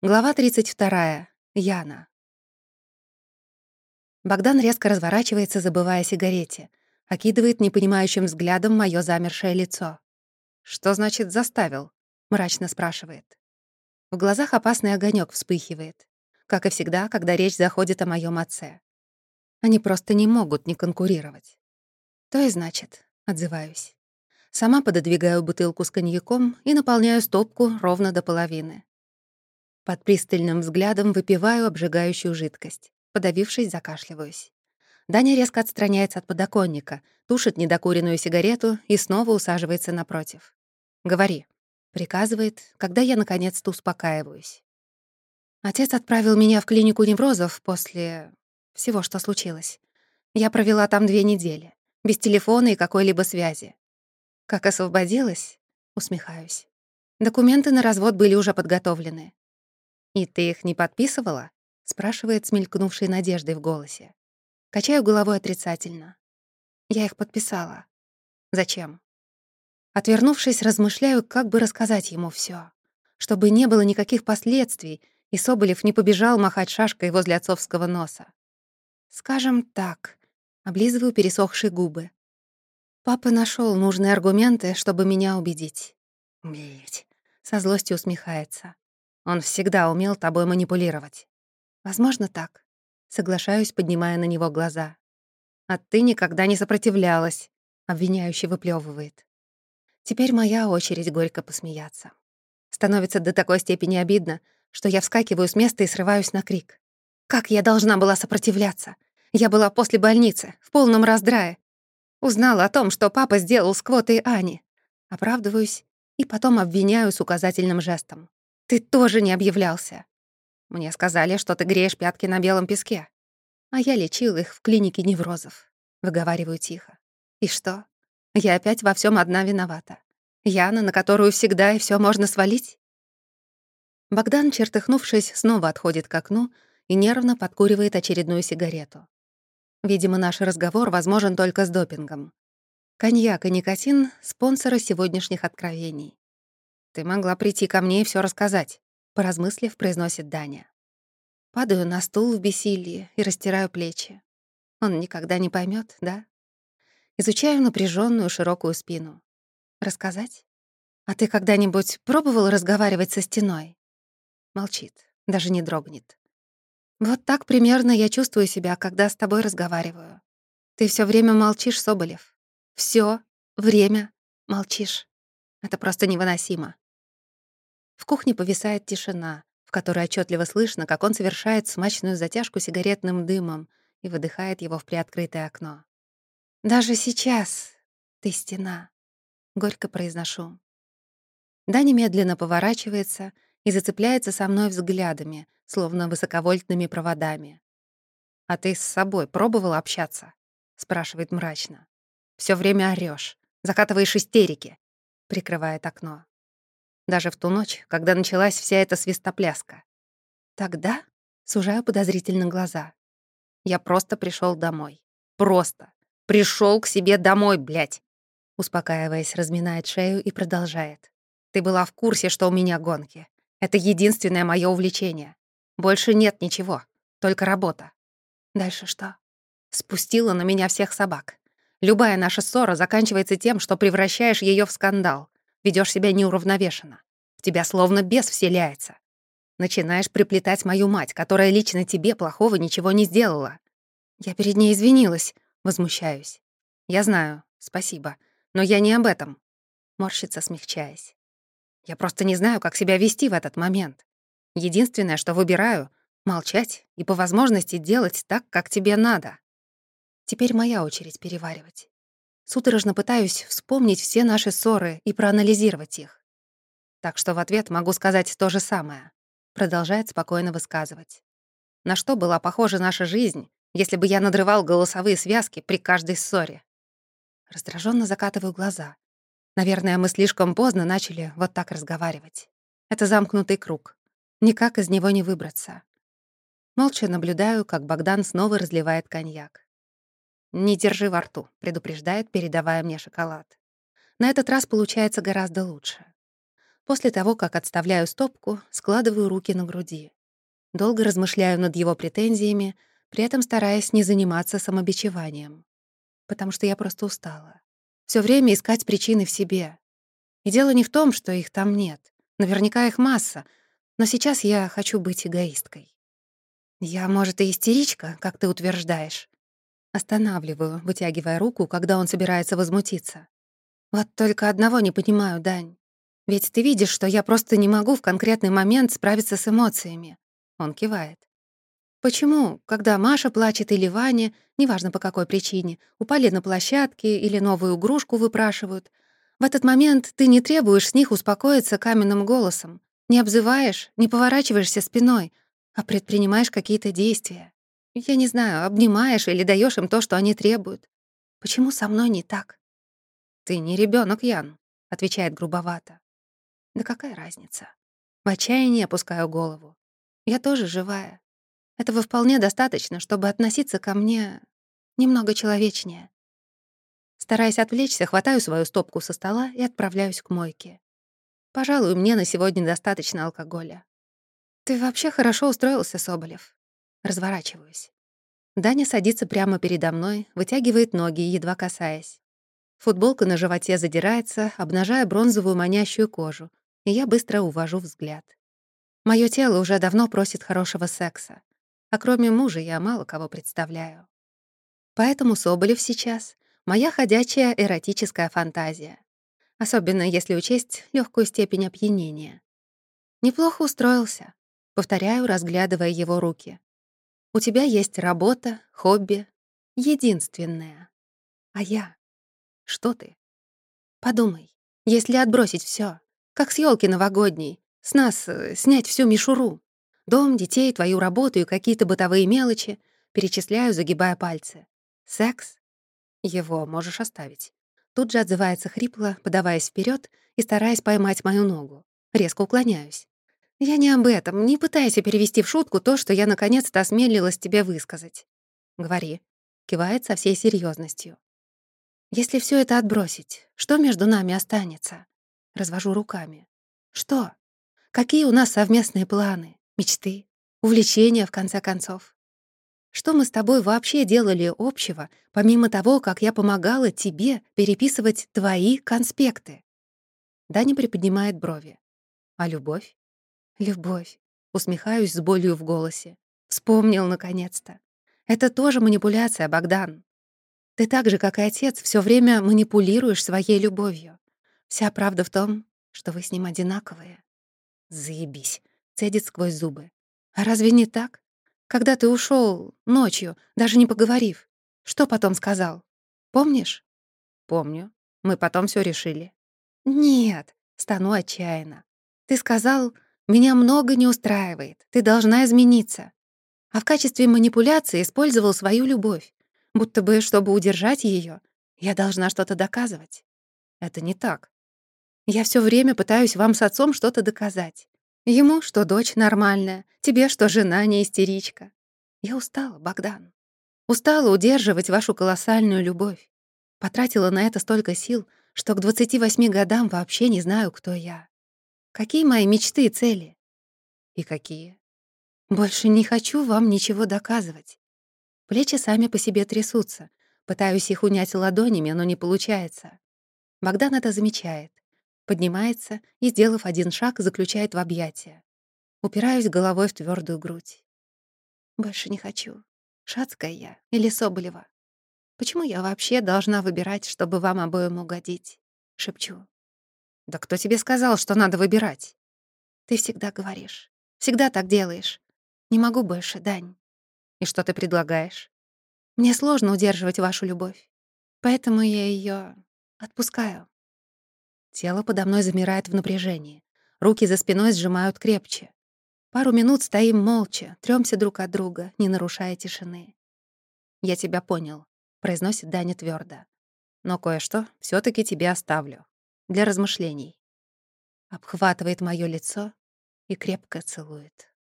Глава 32. Яна. Богдан резко разворачивается, забывая о сигарете. Окидывает непонимающим взглядом моё замершее лицо. «Что значит «заставил»?» — мрачно спрашивает. В глазах опасный огонёк вспыхивает. Как и всегда, когда речь заходит о моём отце. Они просто не могут не конкурировать. То и значит, отзываюсь. Сама пододвигаю бутылку с коньяком и наполняю стопку ровно до половины. Под пристальным взглядом выпиваю обжигающую жидкость. Подавившись, закашливаюсь. Даня резко отстраняется от подоконника, тушит недокуренную сигарету и снова усаживается напротив. «Говори», — приказывает, когда я наконец-то успокаиваюсь. Отец отправил меня в клинику неврозов после всего, что случилось. Я провела там две недели, без телефона и какой-либо связи. Как освободилась, усмехаюсь. Документы на развод были уже подготовлены. «И ты их не подписывала?» — спрашивает с мелькнувшей надеждой в голосе. Качаю головой отрицательно. Я их подписала. Зачем? Отвернувшись, размышляю, как бы рассказать ему всё, чтобы не было никаких последствий, и Соболев не побежал махать шашкой возле отцовского носа. Скажем так, облизываю пересохшие губы. Папа нашёл нужные аргументы, чтобы меня убедить. Блять, со злостью усмехается. Он всегда умел тобой манипулировать. Возможно, так. Соглашаюсь, поднимая на него глаза. А ты никогда не сопротивлялась, обвиняюще выплёвывает. Теперь моя очередь горько посмеяться. Становится до такой степени обидно, что я вскакиваю с места и срываюсь на крик. Как я должна была сопротивляться? Я была после больницы, в полном раздрае. Узнала о том, что папа сделал с квотой Ани. Оправдываюсь и потом обвиняю с указательным жестом. Ты тоже не объявлялся. Мне сказали, что ты греешь пятки на белом песке. А я лечил их в клинике неврозов. Выговариваю тихо. И что? Я опять во всем одна виновата. Яна, на которую всегда и все можно свалить? Богдан, чертыхнувшись, снова отходит к окну и нервно подкуривает очередную сигарету. Видимо, наш разговор возможен только с допингом. Коньяк и никотин — спонсоры сегодняшних откровений. «Ты могла прийти ко мне и все рассказать», — поразмыслив, произносит Даня. Падаю на стул в бессилии и растираю плечи. Он никогда не поймет, да? Изучаю напряженную широкую спину. Рассказать? А ты когда-нибудь пробовал разговаривать со стеной? Молчит, даже не дрогнет. Вот так примерно я чувствую себя, когда с тобой разговариваю. Ты все время молчишь, Соболев. Все время молчишь. Это просто невыносимо. В кухне повисает тишина, в которой отчетливо слышно, как он совершает смачную затяжку сигаретным дымом и выдыхает его в приоткрытое окно. «Даже сейчас ты стена», — горько произношу. Да немедленно поворачивается и зацепляется со мной взглядами, словно высоковольтными проводами. «А ты с собой пробовал общаться?» — спрашивает мрачно. Все время орёшь, закатываешь истерики», — прикрывает окно. Даже в ту ночь, когда началась вся эта свистопляска. Тогда сужаю подозрительно глаза. Я просто пришел домой. Просто. Пришел к себе домой, блядь. Успокаиваясь, разминает шею и продолжает. Ты была в курсе, что у меня гонки. Это единственное мое увлечение. Больше нет ничего, только работа. Дальше что? Спустила на меня всех собак. Любая наша ссора заканчивается тем, что превращаешь ее в скандал ведешь себя неуравновешенно. В тебя словно бес вселяется. Начинаешь приплетать мою мать, которая лично тебе плохого ничего не сделала. Я перед ней извинилась, возмущаюсь. Я знаю, спасибо, но я не об этом. Морщится, смягчаясь. Я просто не знаю, как себя вести в этот момент. Единственное, что выбираю — молчать и по возможности делать так, как тебе надо. Теперь моя очередь переваривать. Судорожно пытаюсь вспомнить все наши ссоры и проанализировать их. Так что в ответ могу сказать то же самое. Продолжает спокойно высказывать. На что была похожа наша жизнь, если бы я надрывал голосовые связки при каждой ссоре? Раздраженно закатываю глаза. Наверное, мы слишком поздно начали вот так разговаривать. Это замкнутый круг. Никак из него не выбраться. Молча наблюдаю, как Богдан снова разливает коньяк. «Не держи во рту», — предупреждает, передавая мне шоколад. На этот раз получается гораздо лучше. После того, как отставляю стопку, складываю руки на груди. Долго размышляю над его претензиями, при этом стараясь не заниматься самобичеванием. Потому что я просто устала. Всё время искать причины в себе. И дело не в том, что их там нет. Наверняка их масса. Но сейчас я хочу быть эгоисткой. Я, может, и истеричка, как ты утверждаешь. Останавливаю, вытягивая руку, когда он собирается возмутиться. Вот только одного не понимаю, Дань. Ведь ты видишь, что я просто не могу в конкретный момент справиться с эмоциями. Он кивает. Почему, когда Маша плачет или Ваня, неважно по какой причине, упали на площадке или новую игрушку выпрашивают, в этот момент ты не требуешь с них успокоиться каменным голосом, не обзываешь, не поворачиваешься спиной, а предпринимаешь какие-то действия. Я не знаю, обнимаешь или даешь им то, что они требуют. Почему со мной не так? «Ты не ребенок, Ян», — отвечает грубовато. «Да какая разница?» В отчаянии опускаю голову. Я тоже живая. Этого вполне достаточно, чтобы относиться ко мне немного человечнее. Стараясь отвлечься, хватаю свою стопку со стола и отправляюсь к мойке. Пожалуй, мне на сегодня достаточно алкоголя. Ты вообще хорошо устроился, Соболев. Разворачиваюсь. Даня садится прямо передо мной, вытягивает ноги, едва касаясь. Футболка на животе задирается, обнажая бронзовую манящую кожу, и я быстро увожу взгляд. Моё тело уже давно просит хорошего секса а кроме мужа я мало кого представляю. Поэтому Соболев сейчас — моя ходячая эротическая фантазия, особенно если учесть легкую степень опьянения. Неплохо устроился, повторяю, разглядывая его руки. У тебя есть работа, хобби, единственное. А я? Что ты? Подумай, если отбросить все, как с елки новогодней, с нас э, снять всю мишуру, Дом, детей, твою работу и какие-то бытовые мелочи. Перечисляю, загибая пальцы. Секс? Его можешь оставить. Тут же отзывается хрипло, подаваясь вперед и стараясь поймать мою ногу. Резко уклоняюсь. Я не об этом. Не пытайся перевести в шутку то, что я наконец-то осмелилась тебе высказать. Говори. Кивает со всей серьезностью. Если все это отбросить, что между нами останется? Развожу руками. Что? Какие у нас совместные планы? мечты, увлечения, в конце концов. Что мы с тобой вообще делали общего, помимо того, как я помогала тебе переписывать твои конспекты? Даня приподнимает брови. А любовь? Любовь. Усмехаюсь с болью в голосе. Вспомнил наконец-то. Это тоже манипуляция, Богдан. Ты так же, как и отец, все время манипулируешь своей любовью. Вся правда в том, что вы с ним одинаковые. Заебись цедит сквозь зубы. «А разве не так? Когда ты ушел ночью, даже не поговорив, что потом сказал? Помнишь?» «Помню. Мы потом все решили». «Нет», — стану отчаянно. «Ты сказал, меня много не устраивает, ты должна измениться». А в качестве манипуляции использовал свою любовь, будто бы, чтобы удержать ее, я должна что-то доказывать. Это не так. Я все время пытаюсь вам с отцом что-то доказать. Ему, что дочь нормальная, тебе, что жена не истеричка. Я устала, Богдан. Устала удерживать вашу колоссальную любовь. Потратила на это столько сил, что к 28 годам вообще не знаю, кто я. Какие мои мечты и цели? И какие? Больше не хочу вам ничего доказывать. Плечи сами по себе трясутся. Пытаюсь их унять ладонями, но не получается. Богдан это замечает поднимается и, сделав один шаг, заключает в объятия. Упираюсь головой в твердую грудь. Больше не хочу. Шацкая я или Соболева. Почему я вообще должна выбирать, чтобы вам обоим угодить? Шепчу. Да кто тебе сказал, что надо выбирать? Ты всегда говоришь. Всегда так делаешь. Не могу больше, Дань. И что ты предлагаешь? Мне сложно удерживать вашу любовь. Поэтому я ее отпускаю. Тело подо мной замирает в напряжении. Руки за спиной сжимают крепче. Пару минут стоим молча, трёмся друг от друга, не нарушая тишины. «Я тебя понял», — произносит Даня твёрдо. «Но кое-что всё таки тебе оставлю. Для размышлений». Обхватывает моё лицо и крепко целует.